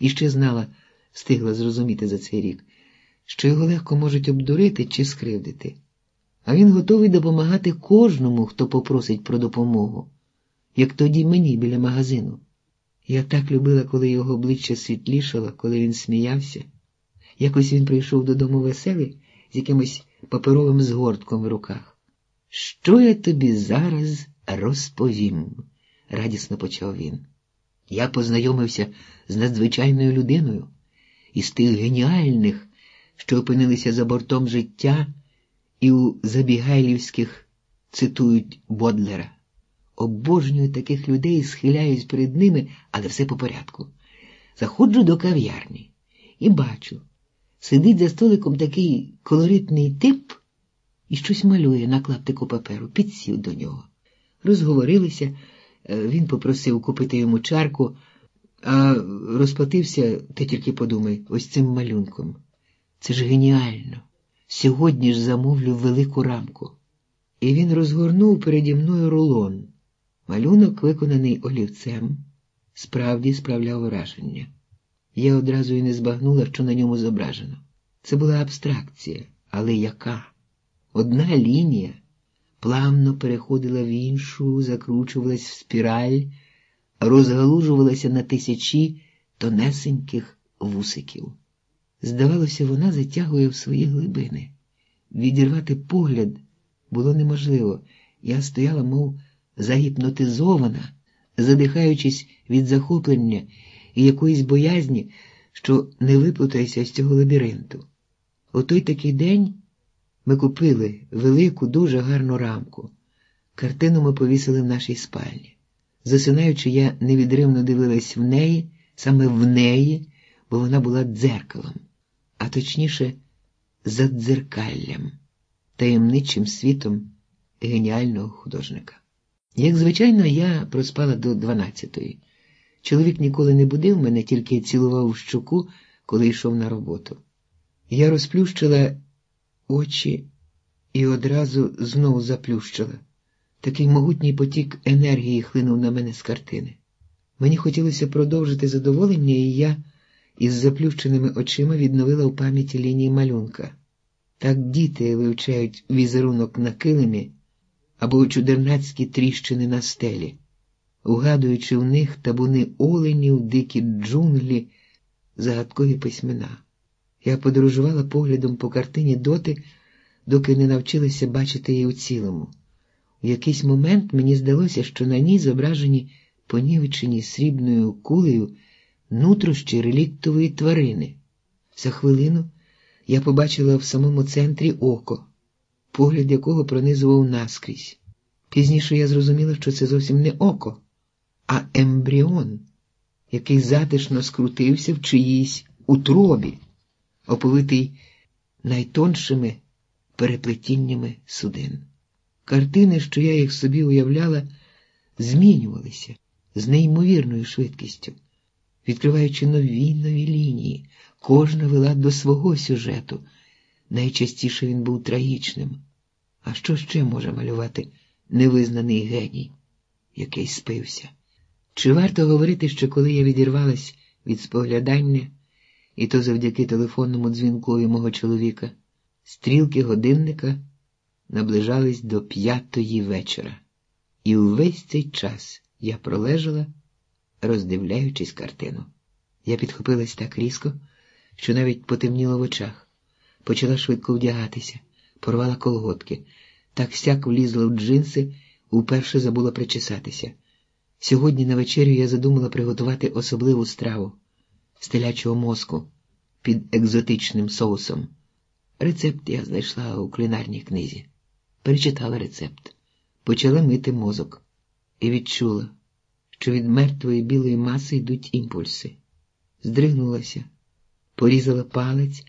І ще знала, встигла зрозуміти за цей рік, що його легко можуть обдурити чи скривдити. А він готовий допомагати кожному, хто попросить про допомогу, як тоді мені біля магазину. Я так любила, коли його обличчя світлішало, коли він сміявся. Якось він прийшов додому веселий з якимось паперовим згортком в руках. Що я тобі зараз розповім? радісно почав він. Я познайомився з надзвичайною людиною із тих геніальних, що опинилися за бортом життя і у Забігайлівських цитують Бодлера. Обожнюю таких людей, схиляюсь перед ними, але все по порядку. Заходжу до кав'ярні і бачу, сидить за столиком такий колоритний тип і щось малює на клаптику паперу, підсів до нього. Розговорилися, він попросив купити йому чарку, а розплатився, ти тільки подумай, ось цим малюнком. Це ж геніально. Сьогодні ж замовлю велику рамку. І він розгорнув переді мною рулон. Малюнок, виконаний олівцем, справді справляв враження. Я одразу і не збагнула, що на ньому зображено. Це була абстракція, але яка? Одна лінія плавно переходила в іншу, закручувалась в спіраль, розгалужувалася на тисячі тонесеньких вусиків. Здавалося, вона затягує в свої глибини. Відірвати погляд було неможливо. Я стояла, мов загіпнотизована, задихаючись від захоплення і якоїсь боязні, що не виплутається з цього лабіринту. У той такий день ми купили велику, дуже гарну рамку. Картину ми повісили в нашій спальні. Засинаючи, я невідривно дивилась в неї, саме в неї, бо вона була дзеркалом, а точніше, задзеркаллям, таємничим світом геніального художника. Як звичайно, я проспала до дванадцятої. Чоловік ніколи не будив мене, тільки цілував у щоку, коли йшов на роботу. Я розплющила очі і одразу знову заплющила. Такий могутній потік енергії хлинув на мене з картини. Мені хотілося продовжити задоволення, і я із заплющеними очима відновила у пам'яті лінії малюнка. Так діти вивчають візерунок на килимі або чудернацькі тріщини на стелі, угадуючи в них табуни оленів, дикі джунглі, загадкові письмена. Я подорожувала поглядом по картині доти, доки не навчилася бачити її у цілому. У якийсь момент мені здалося, що на ній зображені понівечені срібною кулею нутрощі реліктової тварини. За хвилину я побачила в самому центрі око, погляд якого пронизував наскрізь. Пізніше я зрозуміла, що це зовсім не око, а ембріон, який затишно скрутився в чиїсь утробі, оповитий найтоншими переплетіннями судин. Картини, що я їх собі уявляла, змінювалися з неймовірною швидкістю, відкриваючи нові нові лінії, кожна вела до свого сюжету. Найчастіше він був трагічним. А що ще може малювати невизнаний геній, який спився? Чи варто говорити, що коли я відірвалась від споглядання, і то завдяки телефонному дзвінкові мого чоловіка, стрілки годинника наближались до п'ятої вечора, і увесь цей час я пролежала, роздивляючись картину. Я підхопилась так різко, що навіть потемніло в очах, почала швидко вдягатися, порвала колготки, так сяк влізла в джинси, уперше забула причесатися. Сьогодні на вечерю я задумала приготувати особливу страву стелячого мозку під екзотичним соусом. Рецепт я знайшла у кулінарній книзі. Перечитала рецепт, почала мити мозок і відчула, що від мертвої білої маси йдуть імпульси. Здригнулася, порізала палець,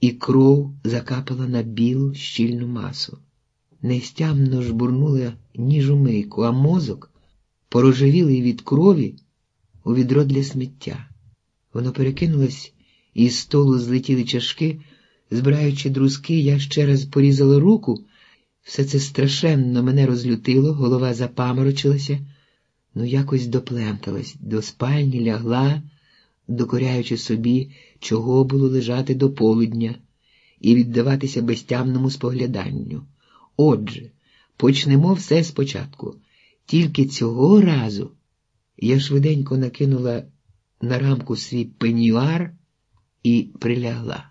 і кров закапала на білу щільну масу. Нестямно жбурнула ніж у мийку, а мозок, порожевілий від крові, у відро для сміття. Воно перекинулось, і з столу злетіли чашки, збираючи друзки, я ще раз порізала руку. Все це страшенно мене розлютило, голова запаморочилася, ну якось допленталась, до спальні лягла, докоряючи собі, чого було лежати до полудня, і віддаватися безтямному спогляданню. Отже, почнемо все спочатку. Тільки цього разу я швиденько накинула на рамку свій пенюар і прилягла.